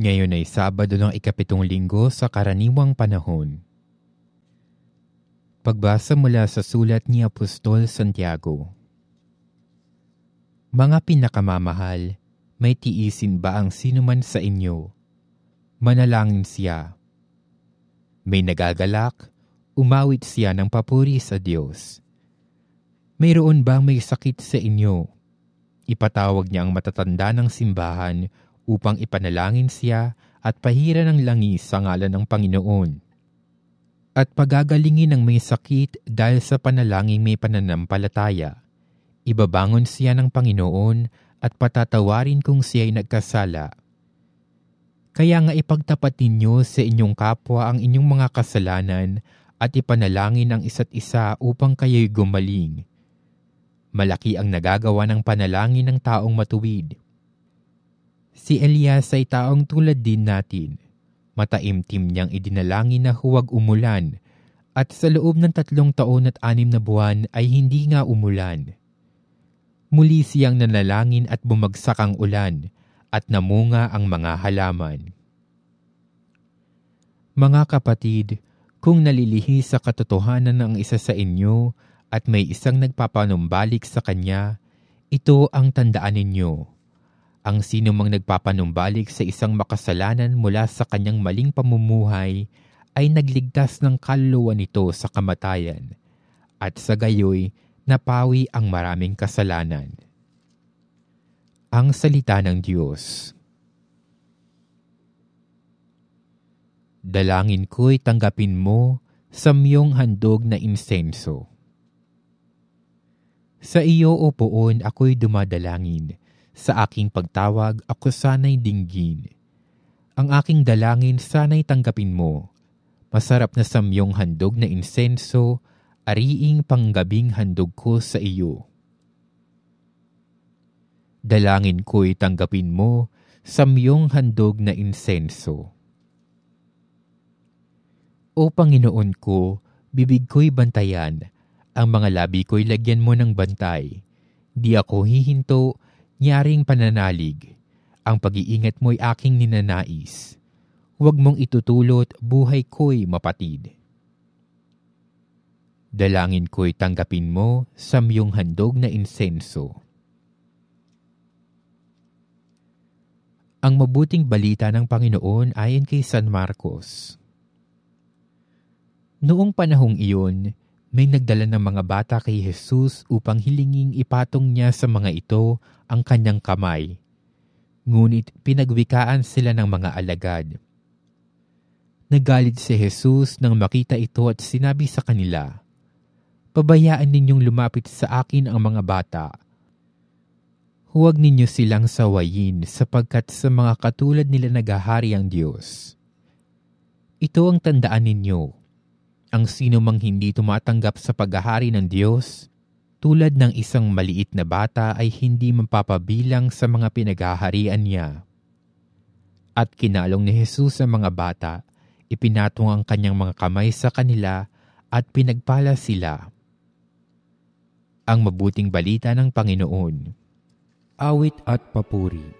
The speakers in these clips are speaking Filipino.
Ngayon ay Sabado ng ikapitong linggo sa karaniwang panahon. Pagbasa mula sa sulat ni Apostol Santiago. Mga pinakamamahal, may tiisin ba ang sinuman sa inyo? Manalangin siya. May nagagalak, umawit siya ng papuri sa Diyos. Mayroon bang may sakit sa inyo? Ipatawag niya ang matatanda ng simbahan upang ipanalangin siya at pahira ng langis sa ngalan ng Panginoon. At pagagalingin ng may sakit dahil sa panalangin may pananampalataya. Ibabangon siya ng Panginoon at patatawarin kung siya ay nagkasala. Kaya nga ipagtapat ninyo sa inyong kapwa ang inyong mga kasalanan at ipanalangin ang isa't isa upang kayo'y gumaling. Malaki ang nagagawa ng panalangin ng taong matuwid Si Elias ay taong tulad din natin. Mataimtim niyang idinalangin na huwag umulan at sa loob ng tatlong taon at anim na buwan ay hindi nga umulan. Muli siyang nanalangin at bumagsak ang ulan at namunga ang mga halaman. Mga kapatid, kung nalilihi sa katotohanan ng isa sa inyo at may isang nagpapanumbalik sa kanya, ito ang tandaan ninyo ang sino mang nagpapanumbalik sa isang makasalanan mula sa kanyang maling pamumuhay ay nagligtas ng kaluluwa nito sa kamatayan at sa gayoy napawi ang maraming kasalanan. Ang Salita ng Diyos Dalangin ko'y tanggapin mo sa miyong handog na insenso. Sa iyo, O Poon, ako'y dumadalangin sa aking pagtawag ako sana'y dinggin. Ang aking dalangin sana'y tanggapin mo. Masarap na samyong handog na insenso, ariing panggabing handog ko sa iyo. Dalangin ko'y tanggapin mo, samyong handog na insenso. O Panginoon ko, bibig ko'y bantayan, ang mga labi ko'y lagyan mo ng bantay. Di ako hihinto nyaring pananalig, ang pag-iingat mo'y aking ninanais. Huwag mong itutulot, buhay ko'y mapatid. Dalangin ko'y tanggapin mo sa miyong handog na insenso. Ang mabuting balita ng Panginoon ayon kay San Marcos. Noong panahong iyon, may nagdala ng mga bata kay Jesus upang hilinging ipatong niya sa mga ito ang kanyang kamay. Ngunit pinagwikaan sila ng mga alagad. Nagalit si Jesus nang makita ito at sinabi sa kanila, Pabayaan ninyong lumapit sa akin ang mga bata. Huwag ninyo silang sawayin sapagkat sa mga katulad nila nagahari ang Diyos. Ito ang tandaan ninyo ang sino mang hindi tumatanggap sa paghahari ng Diyos, tulad ng isang maliit na bata ay hindi mapapabilang sa mga pinaghaharian niya. At kinalong ni Jesus sa mga bata, ipinatong ang kanyang mga kamay sa kanila at pinagpala sila. Ang mabuting balita ng Panginoon. Awit at papuri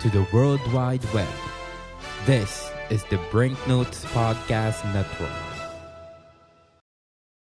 to the World Wide Web. This is the Brinknotes Podcast Network.